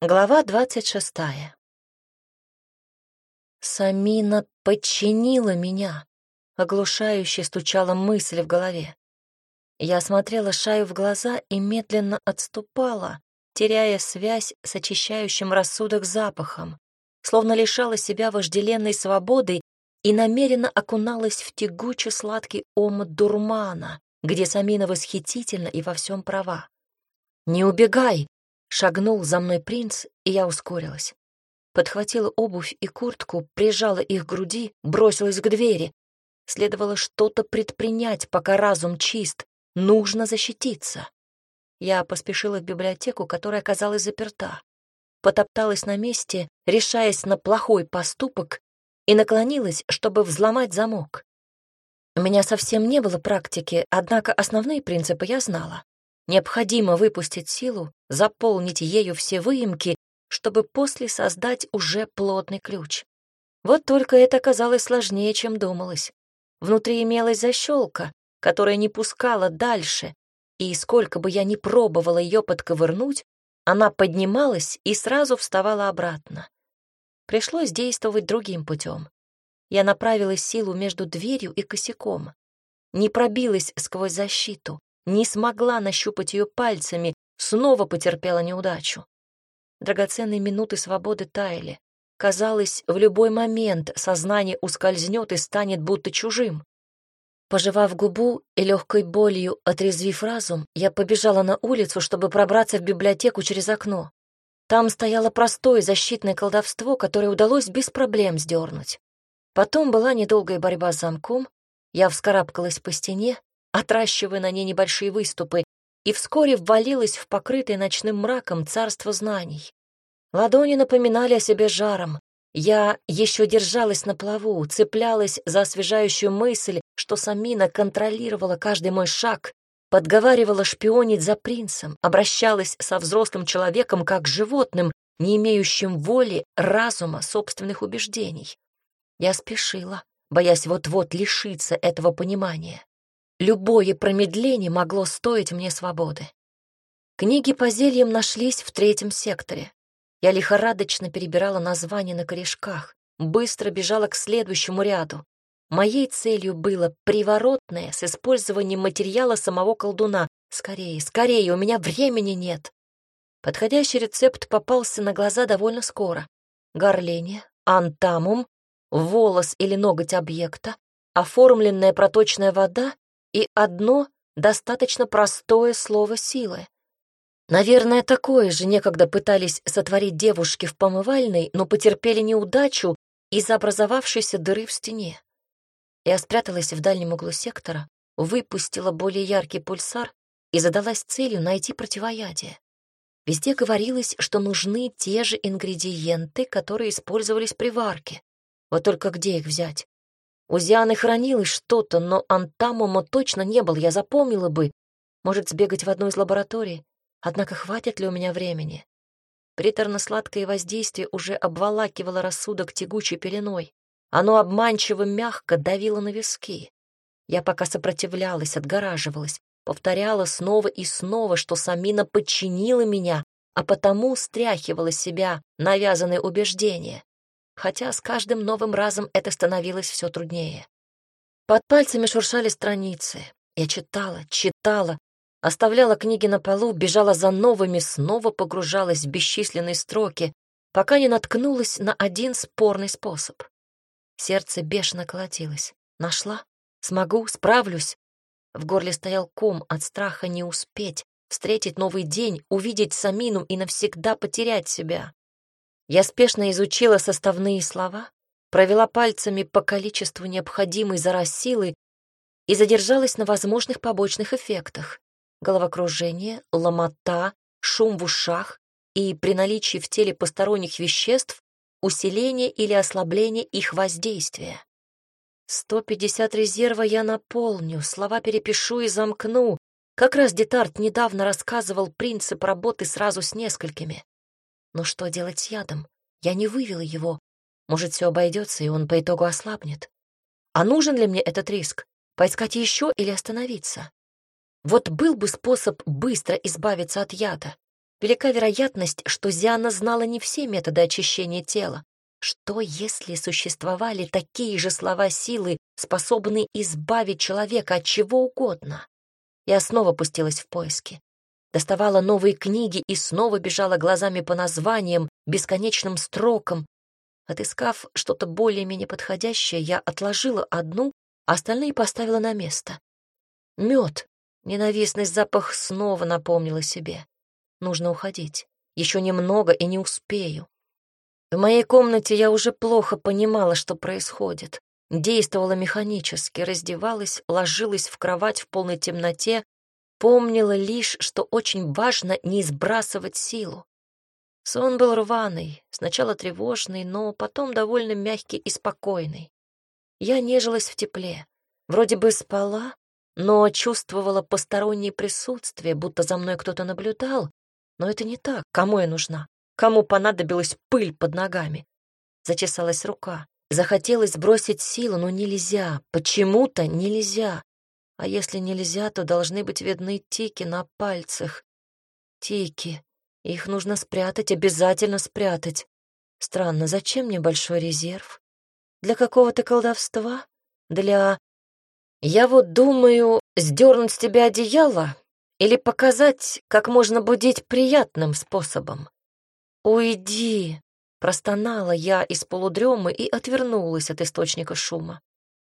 Глава двадцать шестая. Самина подчинила меня. Оглушающе стучала мысль в голове. Я смотрела Шаю в глаза и медленно отступала, теряя связь с очищающим рассудок запахом, словно лишала себя вожделенной свободы и намеренно окуналась в тягуче сладкий омут дурмана, где Самина восхитительно и во всем права. «Не убегай!» Шагнул за мной принц, и я ускорилась. Подхватила обувь и куртку, прижала их к груди, бросилась к двери. Следовало что-то предпринять, пока разум чист. Нужно защититься. Я поспешила в библиотеку, которая оказалась заперта. Потопталась на месте, решаясь на плохой поступок, и наклонилась, чтобы взломать замок. У меня совсем не было практики, однако основные принципы я знала. Необходимо выпустить силу, заполнить ею все выемки, чтобы после создать уже плотный ключ. Вот только это оказалось сложнее, чем думалось. Внутри имелась защелка, которая не пускала дальше, и сколько бы я ни пробовала ее подковырнуть, она поднималась и сразу вставала обратно. Пришлось действовать другим путем. Я направила силу между дверью и косяком. Не пробилась сквозь защиту, не смогла нащупать ее пальцами, снова потерпела неудачу. Драгоценные минуты свободы таяли. Казалось, в любой момент сознание ускользнет и станет будто чужим. Пожевав губу и легкой болью отрезвив разум, я побежала на улицу, чтобы пробраться в библиотеку через окно. Там стояло простое защитное колдовство, которое удалось без проблем сдернуть. Потом была недолгая борьба с замком, я вскарабкалась по стене, отращивая на ней небольшие выступы, и вскоре ввалилась в покрытое ночным мраком царство знаний. Ладони напоминали о себе жаром. Я еще держалась на плаву, цеплялась за освежающую мысль, что Самина контролировала каждый мой шаг, подговаривала шпионить за принцем, обращалась со взрослым человеком как животным, не имеющим воли, разума, собственных убеждений. Я спешила, боясь вот-вот лишиться этого понимания. Любое промедление могло стоить мне свободы. Книги по зельям нашлись в третьем секторе. Я лихорадочно перебирала названия на корешках, быстро бежала к следующему ряду. Моей целью было приворотное с использованием материала самого колдуна. Скорее, скорее, у меня времени нет. Подходящий рецепт попался на глаза довольно скоро. Горление, антамум, волос или ноготь объекта, оформленная проточная вода и одно достаточно простое слово силы. Наверное, такое же некогда пытались сотворить девушки в помывальной, но потерпели неудачу из-за образовавшейся дыры в стене. Я спряталась в дальнем углу сектора, выпустила более яркий пульсар и задалась целью найти противоядие. Везде говорилось, что нужны те же ингредиенты, которые использовались при варке. Вот только где их взять? У Зианы хранилось что-то, но антамума точно не был, я запомнила бы. Может, сбегать в одну из лабораторий? Однако хватит ли у меня времени? Приторно-сладкое воздействие уже обволакивало рассудок тягучей пеленой. Оно обманчиво мягко давило на виски. Я пока сопротивлялась, отгораживалась, повторяла снова и снова, что Самина подчинила меня, а потому стряхивала себя навязанные убеждения хотя с каждым новым разом это становилось все труднее. Под пальцами шуршали страницы. Я читала, читала, оставляла книги на полу, бежала за новыми, снова погружалась в бесчисленные строки, пока не наткнулась на один спорный способ. Сердце бешено колотилось. Нашла? Смогу? Справлюсь? В горле стоял ком от страха не успеть, встретить новый день, увидеть Самину и навсегда потерять себя. Я спешно изучила составные слова, провела пальцами по количеству необходимой за раз силы и задержалась на возможных побочных эффектах. Головокружение, ломота, шум в ушах и при наличии в теле посторонних веществ усиление или ослабление их воздействия. 150 резерва я наполню, слова перепишу и замкну. Как раз Детарт недавно рассказывал принцип работы сразу с несколькими. Но что делать с ядом? Я не вывела его. Может, все обойдется, и он по итогу ослабнет. А нужен ли мне этот риск? Поискать еще или остановиться? Вот был бы способ быстро избавиться от яда. Велика вероятность, что Зиана знала не все методы очищения тела. Что, если существовали такие же слова силы, способные избавить человека от чего угодно? Я снова пустилась в поиски. Доставала новые книги и снова бежала глазами по названиям, бесконечным строкам. Отыскав что-то более-менее подходящее, я отложила одну, а остальные поставила на место. Мед. Ненавистный запах снова напомнила себе. Нужно уходить. Еще немного и не успею. В моей комнате я уже плохо понимала, что происходит. Действовала механически, раздевалась, ложилась в кровать в полной темноте, помнила лишь, что очень важно не сбрасывать силу. Сон был рваный, сначала тревожный, но потом довольно мягкий и спокойный. Я нежилась в тепле. Вроде бы спала, но чувствовала постороннее присутствие, будто за мной кто-то наблюдал. Но это не так. Кому я нужна? Кому понадобилась пыль под ногами? Зачесалась рука. Захотелось сбросить силу, но нельзя. Почему-то нельзя. А если нельзя, то должны быть видны тики на пальцах. Тики. Их нужно спрятать, обязательно спрятать. Странно, зачем мне большой резерв? Для какого-то колдовства? Для... Я вот думаю, сдернуть с тебя одеяло или показать, как можно будить приятным способом. «Уйди!» — простонала я из полудремы и отвернулась от источника шума.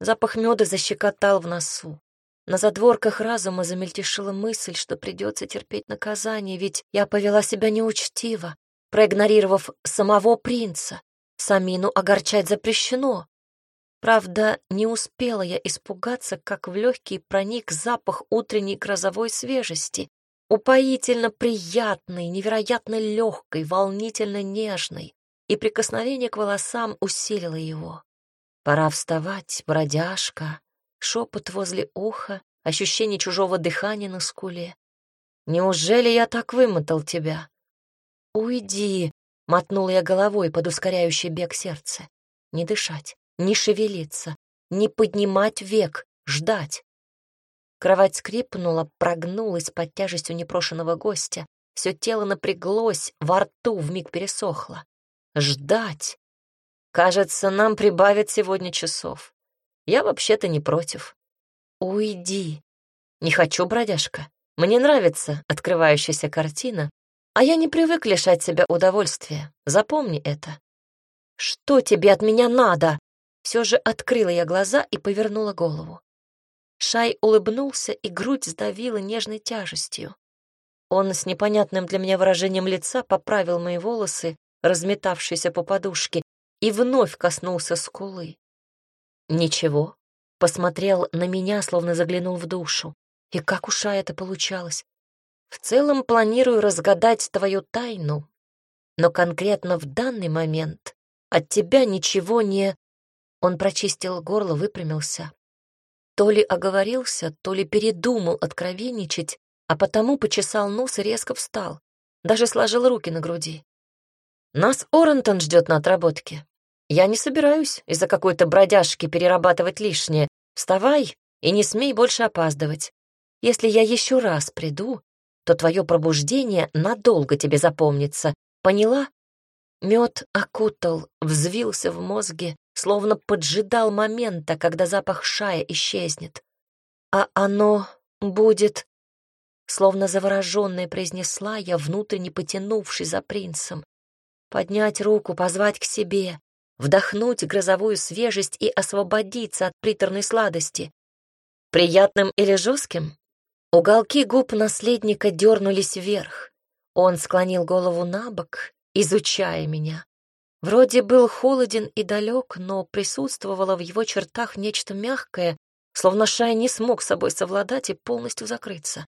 Запах меда защекотал в носу. На задворках разума замельтешила мысль, что придется терпеть наказание, ведь я повела себя неучтиво, проигнорировав самого принца. Самину огорчать запрещено. Правда, не успела я испугаться, как в легкий проник запах утренней грозовой свежести, упоительно приятной, невероятно легкой, волнительно нежной, и прикосновение к волосам усилило его. Пора вставать, бродяжка, шепот возле уха, ощущение чужого дыхания на скуле. Неужели я так вымотал тебя? Уйди, мотнула я головой под ускоряющий бег сердца. Не дышать, не шевелиться, не поднимать век, ждать. Кровать скрипнула, прогнулась под тяжестью непрошенного гостя. Все тело напряглось, во рту вмиг пересохло. Ждать. Кажется, нам прибавят сегодня часов. Я вообще-то не против. Уйди. Не хочу, бродяжка. Мне нравится открывающаяся картина, а я не привык лишать себя удовольствия. Запомни это. Что тебе от меня надо? Все же открыла я глаза и повернула голову. Шай улыбнулся, и грудь сдавила нежной тяжестью. Он с непонятным для меня выражением лица поправил мои волосы, разметавшиеся по подушке, и вновь коснулся скулы. Ничего, посмотрел на меня, словно заглянул в душу. И как у Шая это получалось? В целом планирую разгадать твою тайну, но конкретно в данный момент от тебя ничего не... Он прочистил горло, выпрямился, то ли оговорился, то ли передумал откровенничать, а потому почесал нос и резко встал, даже сложил руки на груди. «Нас Орентон ждет на отработке. Я не собираюсь из-за какой-то бродяжки перерабатывать лишнее. Вставай и не смей больше опаздывать. Если я еще раз приду, то твое пробуждение надолго тебе запомнится. Поняла?» Мед окутал, взвился в мозге, словно поджидал момента, когда запах шая исчезнет. А оно будет... Словно завороженная произнесла я, внутренне потянувшись за принцем. Поднять руку, позвать к себе, вдохнуть грозовую свежесть и освободиться от приторной сладости. Приятным или жестким? Уголки губ наследника дернулись вверх. Он склонил голову на бок, изучая меня. Вроде был холоден и далек, но присутствовало в его чертах нечто мягкое, словно Шай не смог с собой совладать и полностью закрыться.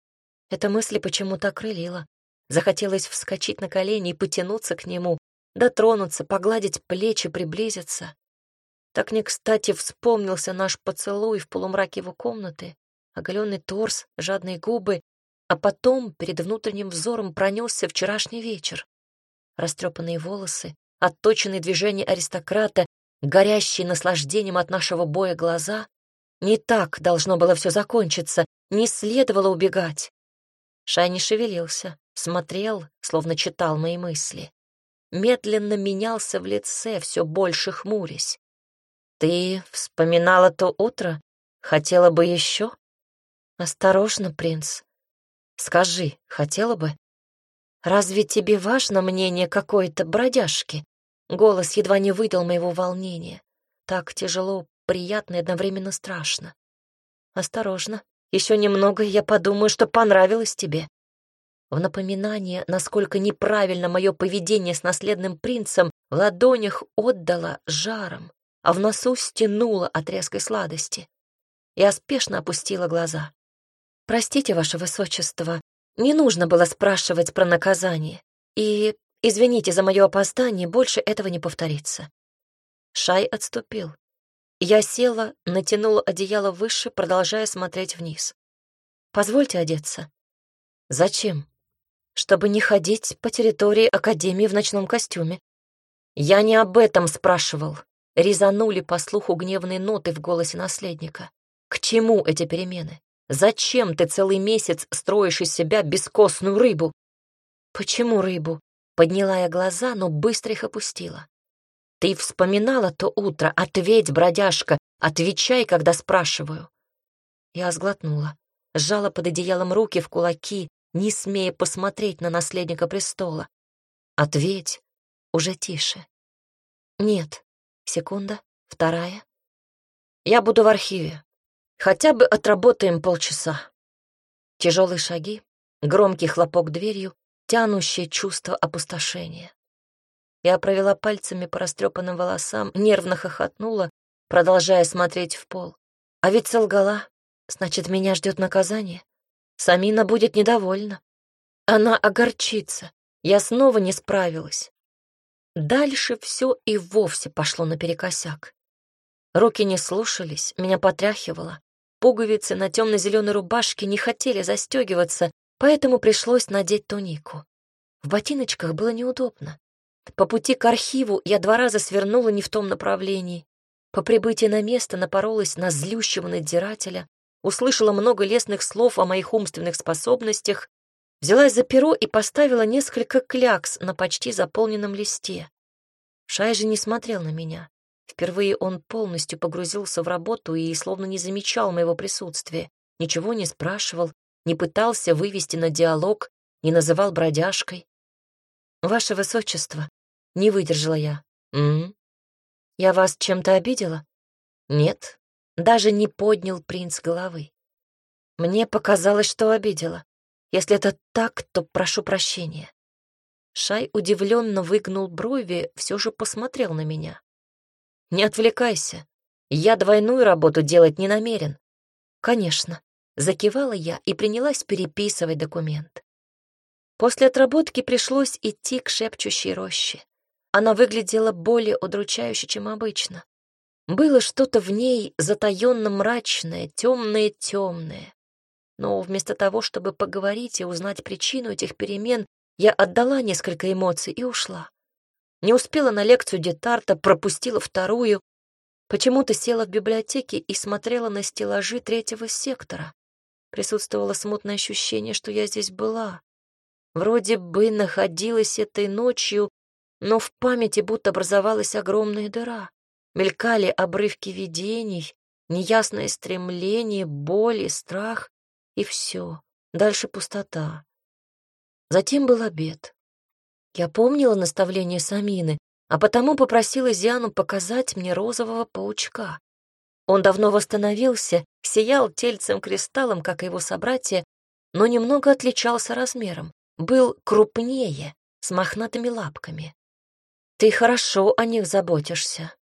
Эта мысль почему-то окрылила. Захотелось вскочить на колени и потянуться к нему, дотронуться, погладить плечи, приблизиться. Так не кстати вспомнился наш поцелуй в полумраке его комнаты, оголенный торс, жадные губы, а потом перед внутренним взором пронесся вчерашний вечер. Растрепанные волосы, отточенные движения аристократа, горящие наслаждением от нашего боя глаза. Не так должно было все закончиться, не следовало убегать. Шай не шевелился, смотрел, словно читал мои мысли. Медленно менялся в лице, все больше хмурясь. «Ты вспоминала то утро? Хотела бы еще?» «Осторожно, принц. Скажи, хотела бы?» «Разве тебе важно мнение какой-то бродяжки?» Голос едва не выдал моего волнения. Так тяжело, приятно и одновременно страшно. «Осторожно. Еще немного, и я подумаю, что понравилось тебе». В напоминание, насколько неправильно мое поведение с наследным принцем, в ладонях отдала жаром, а в носу стянула от резкой сладости. Я спешно опустила глаза. «Простите, ваше высочество, не нужно было спрашивать про наказание. И, извините за мое опоздание, больше этого не повторится». Шай отступил. Я села, натянула одеяло выше, продолжая смотреть вниз. «Позвольте одеться». «Зачем?» «Чтобы не ходить по территории Академии в ночном костюме». «Я не об этом спрашивал», — резанули по слуху гневные ноты в голосе наследника. «К чему эти перемены? Зачем ты целый месяц строишь из себя бескостную рыбу?» «Почему рыбу?» Подняла я глаза, но быстро их опустила. «Ты вспоминала то утро? Ответь, бродяжка, отвечай, когда спрашиваю». Я сглотнула, сжала под одеялом руки в кулаки, не смея посмотреть на наследника престола. «Ответь, уже тише». «Нет». Секунда, вторая. «Я буду в архиве. Хотя бы отработаем полчаса». Тяжелые шаги, громкий хлопок дверью, тянущее чувство опустошения. Я провела пальцами по растрепанным волосам, нервно хохотнула, продолжая смотреть в пол. А ведь солгала, значит, меня ждет наказание. Самина будет недовольна. Она огорчится. Я снова не справилась. Дальше все и вовсе пошло наперекосяк. Руки не слушались, меня потряхивало. Пуговицы на темно-зеленой рубашке не хотели застегиваться, поэтому пришлось надеть тунику. В ботиночках было неудобно. По пути к архиву я два раза свернула не в том направлении. По прибытии на место напоролась на злющего надзирателя, услышала много лестных слов о моих умственных способностях, взялась за перо и поставила несколько клякс на почти заполненном листе. Шай же не смотрел на меня. Впервые он полностью погрузился в работу и словно не замечал моего присутствия, ничего не спрашивал, не пытался вывести на диалог, не называл бродяжкой. «Ваше высочество», — не выдержала я. «М? Я вас чем-то обидела?» «Нет», — даже не поднял принц головы. «Мне показалось, что обидела. Если это так, то прошу прощения». Шай удивленно выгнул брови, все же посмотрел на меня. «Не отвлекайся. Я двойную работу делать не намерен». «Конечно», — закивала я и принялась переписывать документ. После отработки пришлось идти к шепчущей роще. Она выглядела более удручающе, чем обычно. Было что-то в ней затаённо мрачное, темное-темное. Но вместо того, чтобы поговорить и узнать причину этих перемен, я отдала несколько эмоций и ушла. Не успела на лекцию Детарта, пропустила вторую. Почему-то села в библиотеке и смотрела на стеллажи третьего сектора. Присутствовало смутное ощущение, что я здесь была. Вроде бы находилась этой ночью, но в памяти будто образовалась огромная дыра. Мелькали обрывки видений, неясное стремление, боль и страх, и все. Дальше пустота. Затем был обед. Я помнила наставление Самины, а потому попросила Зиану показать мне розового паучка. Он давно восстановился, сиял тельцем кристаллом, как и его собратья, но немного отличался размером был крупнее, с мохнатыми лапками. Ты хорошо о них заботишься.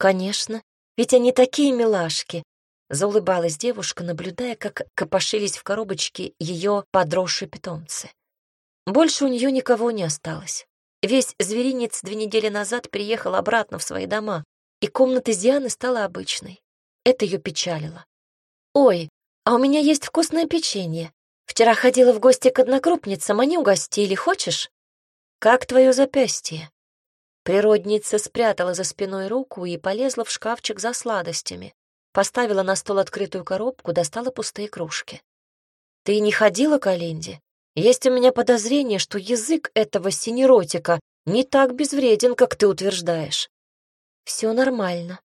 Конечно, ведь они такие милашки. Заулыбалась девушка, наблюдая, как копошились в коробочке ее подросшие питомцы. Больше у нее никого не осталось. Весь зверинец две недели назад приехал обратно в свои дома, и комната Зианы стала обычной. Это ее печалило. «Ой, а у меня есть вкусное печенье. Вчера ходила в гости к однокрупницам, они угостили. Хочешь? Как твое запястье? Природница спрятала за спиной руку и полезла в шкафчик за сладостями. Поставила на стол открытую коробку, достала пустые кружки. Ты не ходила к Алинде? Есть у меня подозрение, что язык этого синеротика не так безвреден, как ты утверждаешь. Все нормально.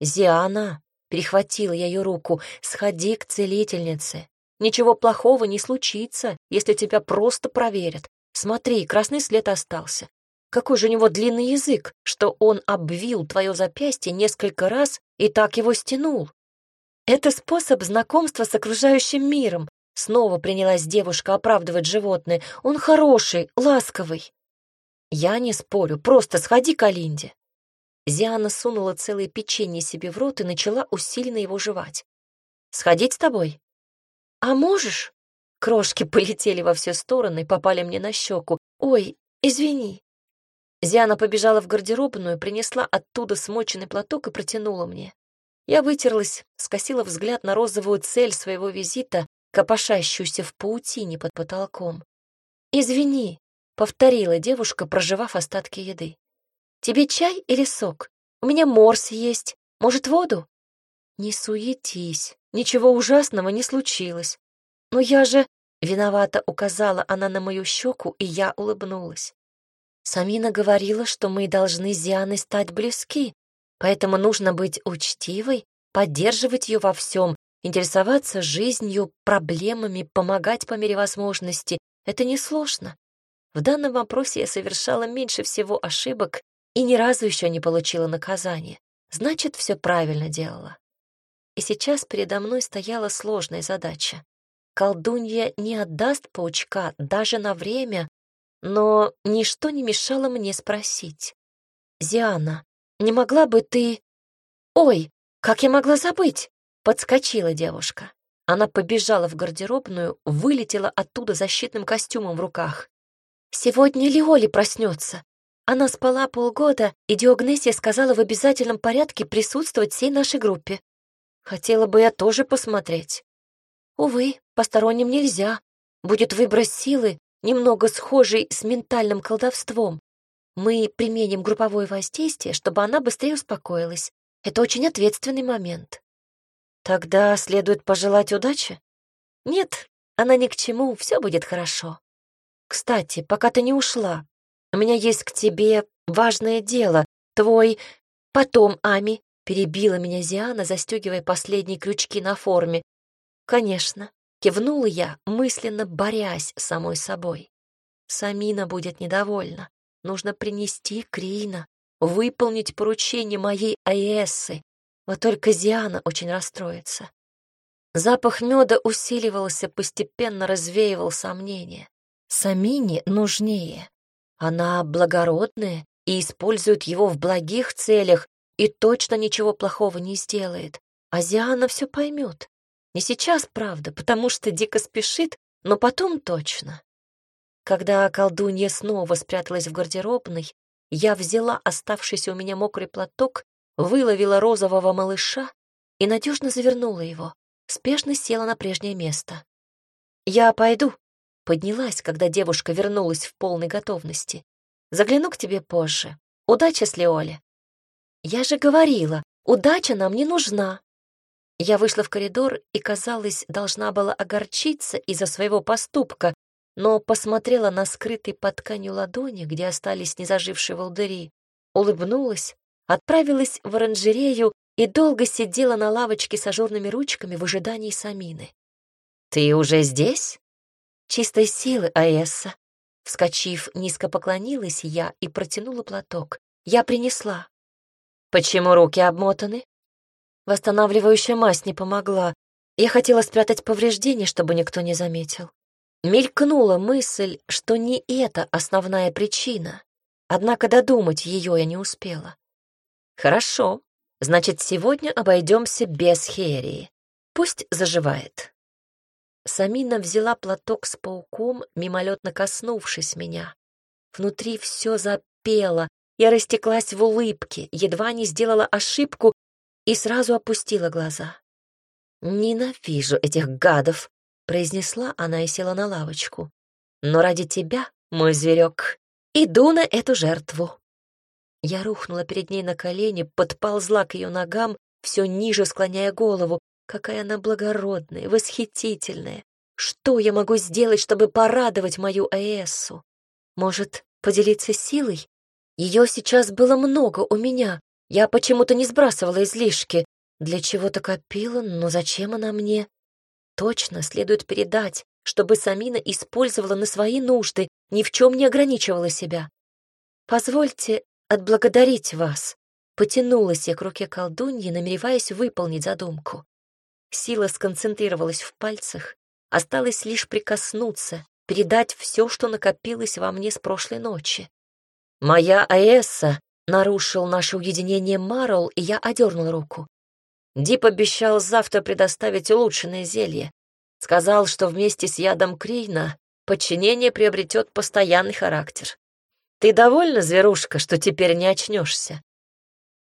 Зиана, перехватила я ее руку, сходи к целительнице. Ничего плохого не случится, если тебя просто проверят. Смотри, красный след остался. Какой же у него длинный язык, что он обвил твое запястье несколько раз и так его стянул. Это способ знакомства с окружающим миром. Снова принялась девушка оправдывать животное. Он хороший, ласковый. Я не спорю, просто сходи к Алинде. Зиана сунула целое печенье себе в рот и начала усиленно его жевать. «Сходить с тобой?» «А можешь?» Крошки полетели во все стороны, попали мне на щеку. «Ой, извини». Зиана побежала в гардеробную, принесла оттуда смоченный платок и протянула мне. Я вытерлась, скосила взгляд на розовую цель своего визита, копошащуюся в паутине под потолком. «Извини», — повторила девушка, проживав остатки еды. «Тебе чай или сок? У меня морс есть. Может, воду?» «Не суетись, ничего ужасного не случилось. Но я же...» Виновато указала она на мою щеку, и я улыбнулась. Самина говорила, что мы должны с Дианой стать близки, поэтому нужно быть учтивой, поддерживать ее во всем, интересоваться жизнью, проблемами, помогать по мере возможности. Это несложно. В данном вопросе я совершала меньше всего ошибок и ни разу еще не получила наказания. Значит, все правильно делала. И сейчас передо мной стояла сложная задача. Колдунья не отдаст паучка даже на время, но ничто не мешало мне спросить. «Зиана, не могла бы ты...» «Ой, как я могла забыть?» — подскочила девушка. Она побежала в гардеробную, вылетела оттуда защитным костюмом в руках. «Сегодня Лиоли проснется. Она спала полгода, и Диогнесия сказала в обязательном порядке присутствовать всей нашей группе. Хотела бы я тоже посмотреть. Увы, посторонним нельзя. Будет выброс силы, немного схожий с ментальным колдовством. Мы применим групповое воздействие, чтобы она быстрее успокоилась. Это очень ответственный момент. Тогда следует пожелать удачи? Нет, она ни к чему, все будет хорошо. Кстати, пока ты не ушла, у меня есть к тебе важное дело. Твой... Потом, Ами, перебила меня Зиана, застегивая последние крючки на форме. Конечно, кивнула я, мысленно борясь с самой собой. Самина будет недовольна. Нужно принести Крина, выполнить поручение моей Аэссы. Вот только Зиана очень расстроится. Запах меда усиливался, постепенно развеивал сомнения. Самине нужнее. Она благородная и использует его в благих целях и точно ничего плохого не сделает. А Зиана все поймет. Не сейчас, правда, потому что дико спешит, но потом точно. Когда колдунья снова спряталась в гардеробной, я взяла оставшийся у меня мокрый платок, выловила розового малыша и надежно завернула его, спешно села на прежнее место. «Я пойду», Поднялась, когда девушка вернулась в полной готовности. «Загляну к тебе позже. Удачи с Леоле». «Я же говорила, удача нам не нужна». Я вышла в коридор и, казалось, должна была огорчиться из-за своего поступка, но посмотрела на скрытый под тканью ладони, где остались незажившие волдыри, улыбнулась, отправилась в оранжерею и долго сидела на лавочке с ажурными ручками в ожидании Самины. «Ты уже здесь?» чистой силы, Аэсса. Вскочив, низко поклонилась я и протянула платок. Я принесла. Почему руки обмотаны? Восстанавливающая мазь не помогла. Я хотела спрятать повреждения, чтобы никто не заметил. Мелькнула мысль, что не это основная причина. Однако додумать ее я не успела. Хорошо, значит, сегодня обойдемся без херии. Пусть заживает. Самина взяла платок с пауком, мимолетно коснувшись меня. Внутри все запело, я растеклась в улыбке, едва не сделала ошибку и сразу опустила глаза. «Ненавижу этих гадов», — произнесла она и села на лавочку. «Но ради тебя, мой зверек, иду на эту жертву». Я рухнула перед ней на колени, подползла к ее ногам, все ниже склоняя голову, Какая она благородная, восхитительная. Что я могу сделать, чтобы порадовать мою Аэссу? Может, поделиться силой? Ее сейчас было много у меня. Я почему-то не сбрасывала излишки. Для чего-то копила, но зачем она мне? Точно следует передать, чтобы Самина использовала на свои нужды, ни в чем не ограничивала себя. Позвольте отблагодарить вас. Потянулась я к руке колдуньи, намереваясь выполнить задумку. Сила сконцентрировалась в пальцах, осталось лишь прикоснуться, передать все, что накопилось во мне с прошлой ночи. Моя Аэсса нарушил наше уединение Марл, и я одернул руку. Дип обещал завтра предоставить улучшенное зелье. Сказал, что вместе с ядом Крейна подчинение приобретет постоянный характер. Ты довольна, зверушка, что теперь не очнешься?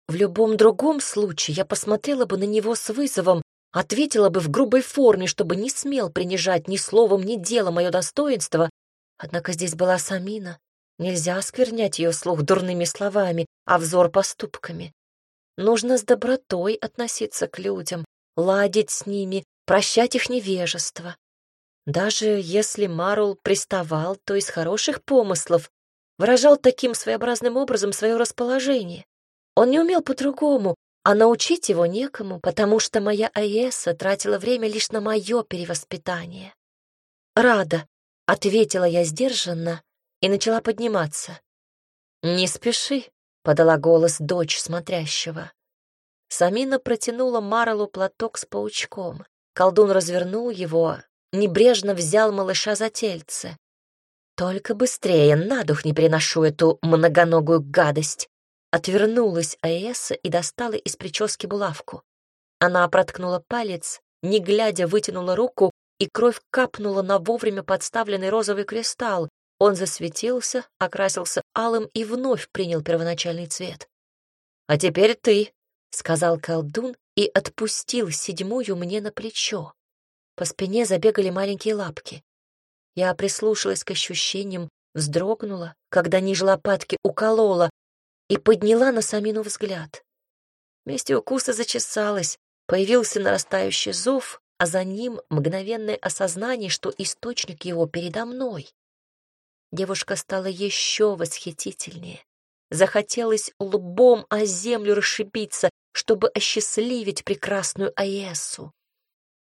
В любом другом случае я посмотрела бы на него с вызовом, ответила бы в грубой форме, чтобы не смел принижать ни словом, ни делом мое достоинство. Однако здесь была Самина. Нельзя осквернять ее слух дурными словами, а взор поступками. Нужно с добротой относиться к людям, ладить с ними, прощать их невежество. Даже если Марул приставал, то из хороших помыслов, выражал таким своеобразным образом свое расположение. Он не умел по-другому, а научить его некому, потому что моя Аеса тратила время лишь на мое перевоспитание. «Рада», — ответила я сдержанно и начала подниматься. «Не спеши», — подала голос дочь смотрящего. Самина протянула Марлу платок с паучком. Колдун развернул его, небрежно взял малыша за тельце. «Только быстрее, на дух не переношу эту многоногую гадость!» Отвернулась Аэса и достала из прически булавку. Она проткнула палец, не глядя вытянула руку, и кровь капнула на вовремя подставленный розовый кристалл. Он засветился, окрасился алым и вновь принял первоначальный цвет. «А теперь ты», — сказал колдун и отпустил седьмую мне на плечо. По спине забегали маленькие лапки. Я прислушалась к ощущениям, вздрогнула, когда ниже лопатки уколола, и подняла на Самину взгляд. Вместе укуса зачесалась, появился нарастающий зов, а за ним мгновенное осознание, что источник его передо мной. Девушка стала еще восхитительнее. Захотелось лбом о землю расшибиться, чтобы осчастливить прекрасную Аэсу.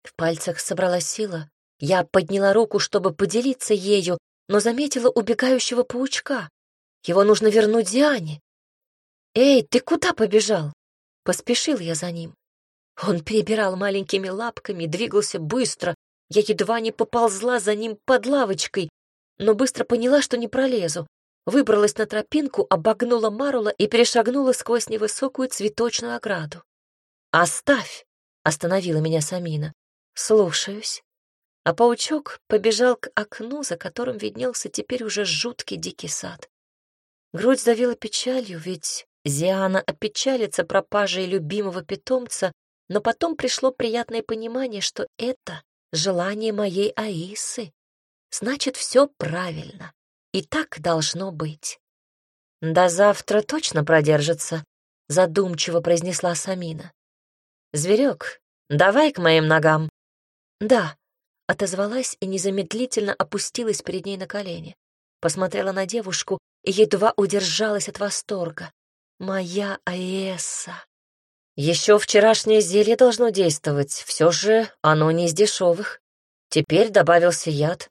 В пальцах собралась сила. Я подняла руку, чтобы поделиться ею, но заметила убегающего паучка. Его нужно вернуть Диане. «Эй, ты куда побежал?» Поспешил я за ним. Он перебирал маленькими лапками, двигался быстро. Я едва не поползла за ним под лавочкой, но быстро поняла, что не пролезу. Выбралась на тропинку, обогнула Марула и перешагнула сквозь невысокую цветочную ограду. «Оставь!» — остановила меня Самина. «Слушаюсь». А паучок побежал к окну, за которым виднелся теперь уже жуткий дикий сад. Грудь давила печалью, ведь Зиана опечалится пропажей любимого питомца, но потом пришло приятное понимание, что это желание моей Аисы. Значит, все правильно. И так должно быть. «До завтра точно продержится», — задумчиво произнесла Самина. «Зверек, давай к моим ногам». «Да», — отозвалась и незамедлительно опустилась перед ней на колени. Посмотрела на девушку и едва удержалась от восторга. Моя Аэса. Еще вчерашнее зелье должно действовать, все же оно не из дешевых. Теперь добавился яд.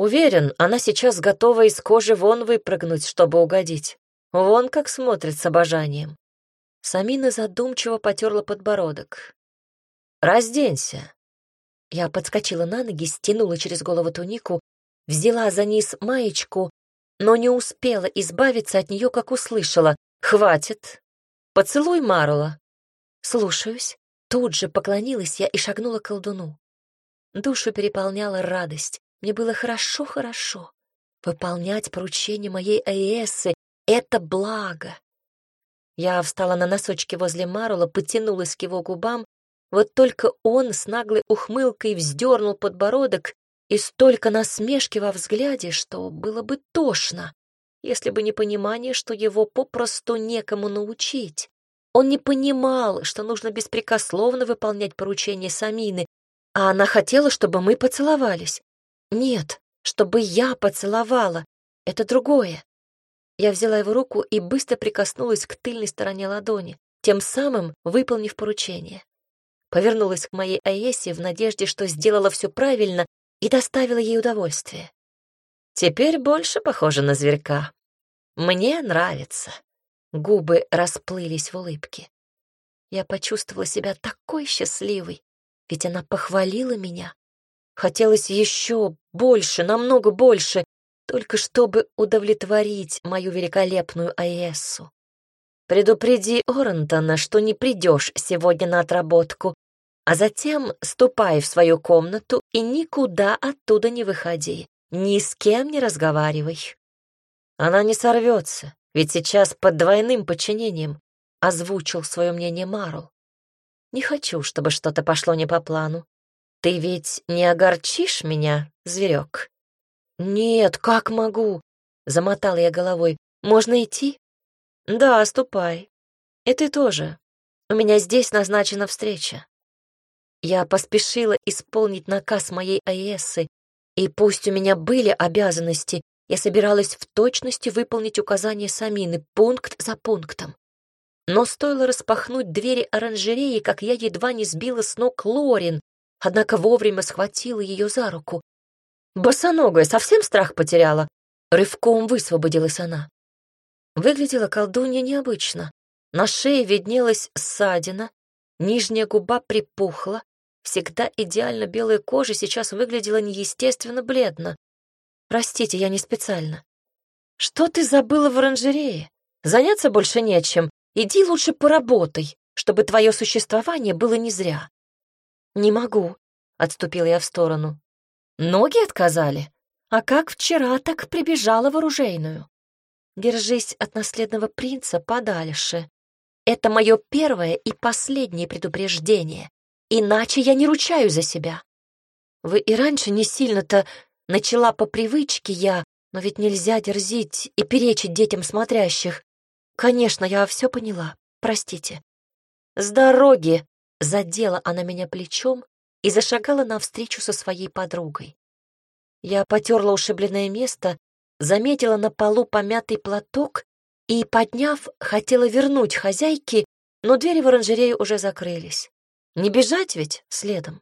Уверен, она сейчас готова из кожи вон выпрыгнуть, чтобы угодить. Вон как смотрит с обожанием. Самина задумчиво потерла подбородок. «Разденься». Я подскочила на ноги, стянула через голову тунику, взяла за низ маечку, но не успела избавиться от нее, как услышала. «Хватит. Поцелуй Марула». «Слушаюсь». Тут же поклонилась я и шагнула к колдуну. Душу переполняла радость. Мне было хорошо-хорошо. Выполнять поручение моей Аэсы — это благо. Я встала на носочки возле Марула, потянулась к его губам, вот только он с наглой ухмылкой вздернул подбородок и столько насмешки во взгляде, что было бы тошно если бы не понимание, что его попросту некому научить. Он не понимал, что нужно беспрекословно выполнять поручения Самины, а она хотела, чтобы мы поцеловались. Нет, чтобы я поцеловала. Это другое. Я взяла его руку и быстро прикоснулась к тыльной стороне ладони, тем самым выполнив поручение. Повернулась к моей Аэсе в надежде, что сделала все правильно и доставила ей удовольствие. Теперь больше похоже на зверька. Мне нравится. Губы расплылись в улыбке. Я почувствовала себя такой счастливой, ведь она похвалила меня. Хотелось еще больше, намного больше, только чтобы удовлетворить мою великолепную Аэссу. Предупреди Орентона, что не придешь сегодня на отработку, а затем ступай в свою комнату и никуда оттуда не выходи, ни с кем не разговаривай. Она не сорвется, ведь сейчас под двойным подчинением, озвучил свое мнение Марл. Не хочу, чтобы что-то пошло не по плану. Ты ведь не огорчишь меня, зверек? «Нет, как могу?» — замотала я головой. «Можно идти?» «Да, ступай. И ты тоже. У меня здесь назначена встреча». Я поспешила исполнить наказ моей Аэссы, и пусть у меня были обязанности, я собиралась в точности выполнить указания Самины пункт за пунктом. Но стоило распахнуть двери оранжереи, как я едва не сбила с ног Лорин, однако вовремя схватила ее за руку. Босоногая совсем страх потеряла. Рывком высвободилась она. Выглядела колдунья необычно. На шее виднелась ссадина, нижняя губа припухла, всегда идеально белая кожа сейчас выглядела неестественно бледно. Простите, я не специально. Что ты забыла в оранжерее? Заняться больше нечем. Иди лучше поработай, чтобы твое существование было не зря. Не могу, отступила я в сторону. Ноги отказали? А как вчера, так прибежала в оружейную. Держись от наследного принца подальше. Это мое первое и последнее предупреждение. Иначе я не ручаю за себя. Вы и раньше не сильно-то начала по привычке я, но ведь нельзя дерзить и перечить детям смотрящих. Конечно, я все поняла. Простите. С дороги задела она меня плечом и зашагала навстречу со своей подругой. Я потерла ушибленное место, заметила на полу помятый платок и, подняв, хотела вернуть хозяйке, но двери в оранжерею уже закрылись. Не бежать ведь следом.